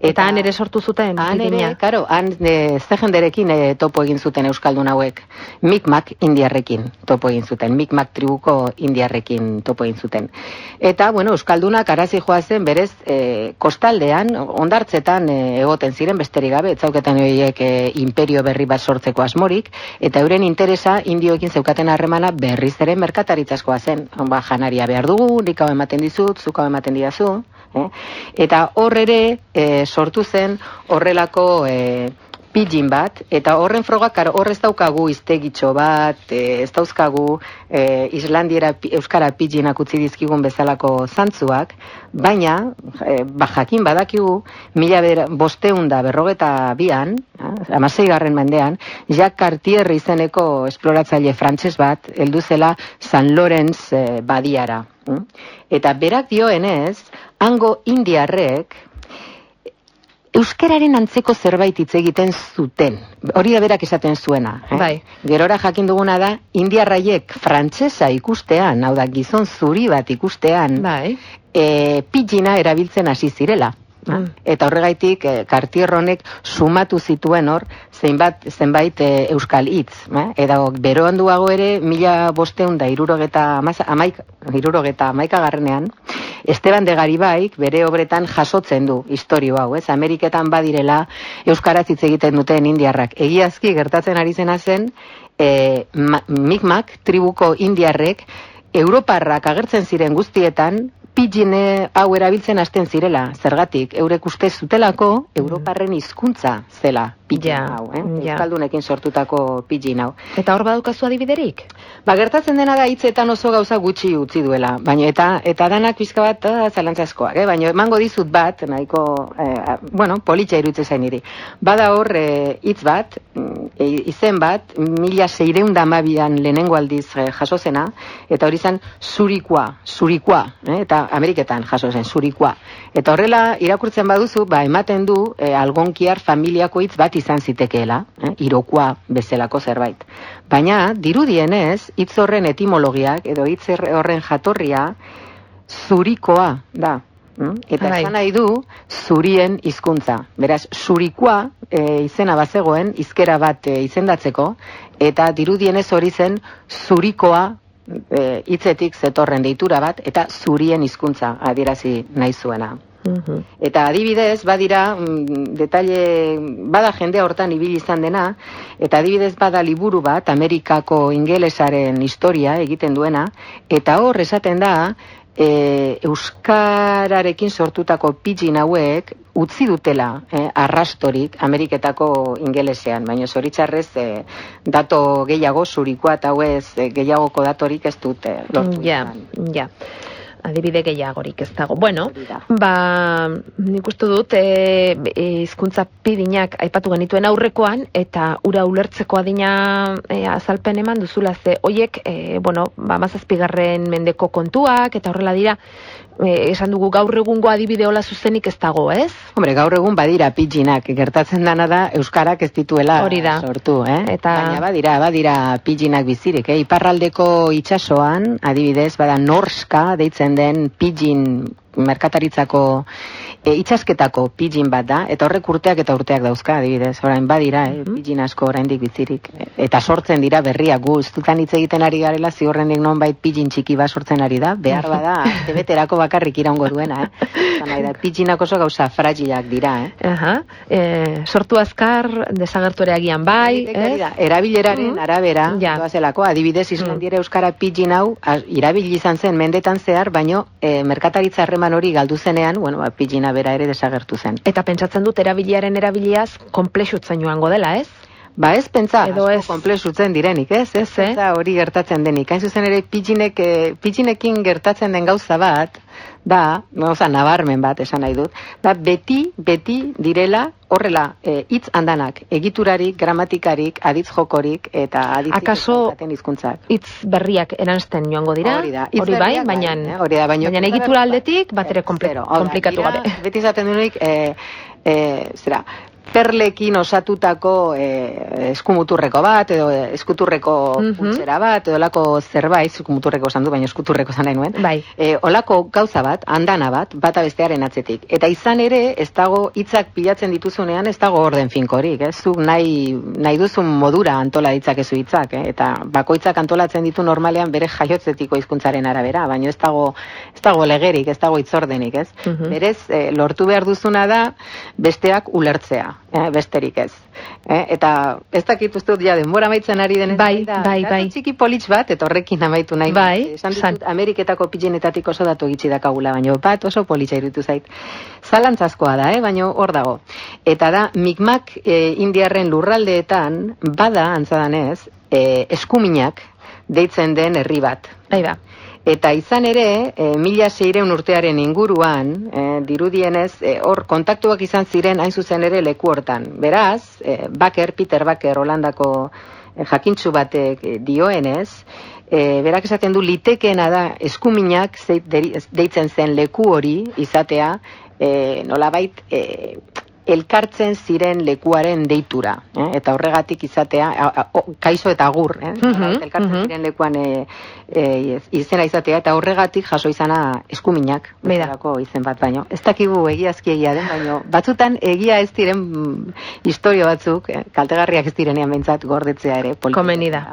Eta han ere sortu zuten Han ere, karo, han e, ze jenderekin e, topo egin zuten euskaldun hauek. Mikmak indiarrekin topo egin zuten. Mikmak tribuko indiarrekin topo egin zuten. Eta, bueno, euskaldunak arazi joazen berez e, kostaldean, ondartzetan e, egoten ziren besterik gabe, etzauketan horiek e, imperio berri bat sortzeko asmorik, eta euren interesa indioekin zeukaten harremana berriz ere merkataritzazkoa zen. Ba, janaria behar dugu, nik hau ematen dizut, zuk hau ematen didazu. Eh? Eta hor ere e, sortu zen horrelako e, pidgin bat, eta horren frogak, karo, hor ez daukagu iztegitxo bat, e, ez dauzkagu e, Islandiera Euskara pidginak utzi dizkigun bezalako zantzuak, baina, e, ba, jakin badakigu, mila bera, bosteunda berrogeta bian, amasei garren mendean, Jacques Cartier izeneko esploratzaile frantses bat, heldu zela San Lorenz e, badiara. Eta berak dioenez, hango indiarrek, euskararen antzeko zerbait hitz egiten zuten. Hori da berak esaten zuena. Eh? Bai. Gerora jakin duguna da, indiarraiek frantsesa ikustean, hau da gizon zuri bat ikustean, Bai. e, pidgina erabiltzen hasi zirela. Mm. Eta horregaitik e, Cartier honek sumatu zituen hor zenbat, zenbait e, euskal hitz. Eh? Eta bero handuago ere mila bosteun da irurogeta, amaza, amaik, irurogeta amaika garrenean, Esteban de Garibaik bere obretan jasotzen du historio hau, ez? Ameriketan badirela euskaraz hitz egiten duten indiarrak. Egiazki gertatzen ari zena zen, e, ma, Micmac tribuko indiarrek Europarrak agertzen ziren guztietan pidgine hau erabiltzen hasten zirela, zergatik, eurek uste zutelako Europarren hizkuntza zela pidgin Ja, hau, eh? ja. Euskaldunekin sortutako pidgin hau. Eta hor badaukazu adibiderik? Ba, gertatzen dena da hitzetan oso gauza gutxi utzi duela, baina eta eta danak pizka bat ah, zalantzazkoak, eh? baina emango dizut bat, nahiko, eh, bueno, politxa irutze zain niri. Bada hor eh, hitz bat, mm, izen bat, mila seireunda amabian lehenengo aldiz eh, jaso zena, eta hori zen zurikoa, zurikoa, eh? eta Ameriketan jaso zen, zurikoa. Eta horrela irakurtzen baduzu, ba, ematen du eh, algonkiar familiako hitz bat izan zitekeela, eh? irokoa bezalako zerbait. Baina, dirudienez, hitz horren etimologiak edo hitz erre- horren jatorria zurikoa da. Mm? Eta Bai. esan nahi du zurien hizkuntza. Beraz, zurikoa e, izena bazegoen, izkera bat e, izendatzeko, eta dirudienez hori zen zurikoa e, hitzetik zetorren deitura bat, eta zurien hizkuntza adierazi nahi zuena. Mhm. Eta adibidez, badira, mm, detalle, bada jende hortan ibili izan dena, eta adibidez bada liburu bat, Amerikako ingelesaren historia egiten duena, eta hor esaten da, e, Euskararekin sortutako pidgin hauek utzi dutela eh, arrastorik Ameriketako ingelesean, baina zoritzarrez eh, dato gehiago zurikoa eta hauez eh, gehiagoko datorik ez dute lortu. Ja, izan. ja. Adibide gehiagorik ez dago. Bueno, ba, nik uste dut e, e, hizkuntza pidinak aipatu genituen aurrekoan eta ura ulertzeko adina e, azalpen eman duzula ze hoiek e, bueno, ba mazazpigarren mendeko kontuak eta horrela dira e, esan dugu gaur egungo adibide hola zuzenik ez dago, ez? Hombre, gaur egun badira pidginak, gertatzen dana da Euskarak ez dituela Hori da. sortu, eh? Eta- Baina badira, badira pidginak bizirik, eh? Iparraldeko itsasoan, adibidez, bada Norska deitzen den pidgin merkataritzako e, itxasketako pidgin bat da, eta horrek urteak eta urteak dauzka, adibidez, orain badira, eh? pidgin asko oraindik bizirik. Eta sortzen dira berriak gu, hitz egiten ari garela, ziurrenik nonbait pidgin txiki bat sortzen ari da, behar bada, tebeterako bakarrik iraungo duena, eh? Da, pidginak oso gauza fragilak dira, eh? Aha, e, sortu azkar, desagertu ere agian bai, ez? da, Erabileraren Mhm. arabera, Ja. doazelako, adibidez, Islandiera Euskara pidgin hau, irabili izan zen mendetan zehar, baino e, merkataritza harreman hori galdu zenean, bueno, ba, pidgina bera ere desagertu zen. Eta pentsatzen dut erabiliaren erabiliaz konplexutzen joango dela, ez? Ba ez pentsa, Edo ez. konplexutzen direnik, ez? Ez, Ez, eh? hori gertatzen denik. Hain zuzen ere, pidginek, eh, pidginekin gertatzen den gauza bat, da, gauza nabarmen bat esan nahi dut, da beti, beti direla horrela eh, hitz handanak, egiturarik, gramatikarik, aditz jokorik eta aditzik Akaso- hizkuntzak. hitz berriak eransten joango dira. Hori da, hori bai, berriak baina eh, hori da, baina, baina egitura aldetik bat ere komplikatu gabe. Beti izaten duenik, eh, eh, zera, perlekin osatutako e, eskumuturreko bat, edo eskuturreko Mhm. bat, edo lako zerbait, eskumuturreko esan du, baina eskuturreko zan nahi nuen. Bai. E, olako gauza bat, andana bat, bata bestearen atzetik. Eta izan ere, ez dago hitzak pilatzen dituzunean, ez dago orden finkorik, ez? Zuk nahi, nahi duzun modura antola ditzakezu hitzak, eh? eta bakoitzak antolatzen ditu normalean bere jaiotzetiko hizkuntzaren arabera, baina ez dago, ez dago legerik, ez dago hitzordenik, ez? Mhm. Berez, eh, lortu behar duzuna da besteak ulertzea, eh, besterik ez. Eh, eta ez dakit uste dut ja denbora amaitzen ari denez. Bai, da, bai, bai. txiki politx bat, eta horrekin amaitu nahi. Bai, dut. Esan san. ditut, Ameriketako pilenetatik oso datu gitxi dakagula, baina bat oso politxa irutu zait. Zalantzazkoa da, eh, baina hor dago. Eta da, migmak e, indiarren lurraldeetan, bada, antzadanez, e, eskuminak deitzen den herri bat. Bai ba. Eta izan ere, e, mila seireun urtearen inguruan, e, dirudienez, e, hor kontaktuak izan ziren hain zuzen ere leku hortan. Beraz, e, Baker, Peter Baker, Holandako e, jakintsu batek e, dioenez, e, berak esaten du litekeena da eskuminak zei- deri- deitzen zen leku hori izatea, e, nolabait, e, elkartzen ziren lekuaren deitura, eh? eta horregatik izatea, a, a, kaizo eta agur, eh? Mhm, elkartzen mhm. ziren lekuan e, e, izena izatea, eta horregatik jaso izana eskuminak, bezalako izen bat baino. Ez dakigu egiazki egia den, baino, batzutan egia ez diren mm, historio batzuk, eh, kaltegarriak ez direnean bentsat gordetzea ere. poliki Komeni da.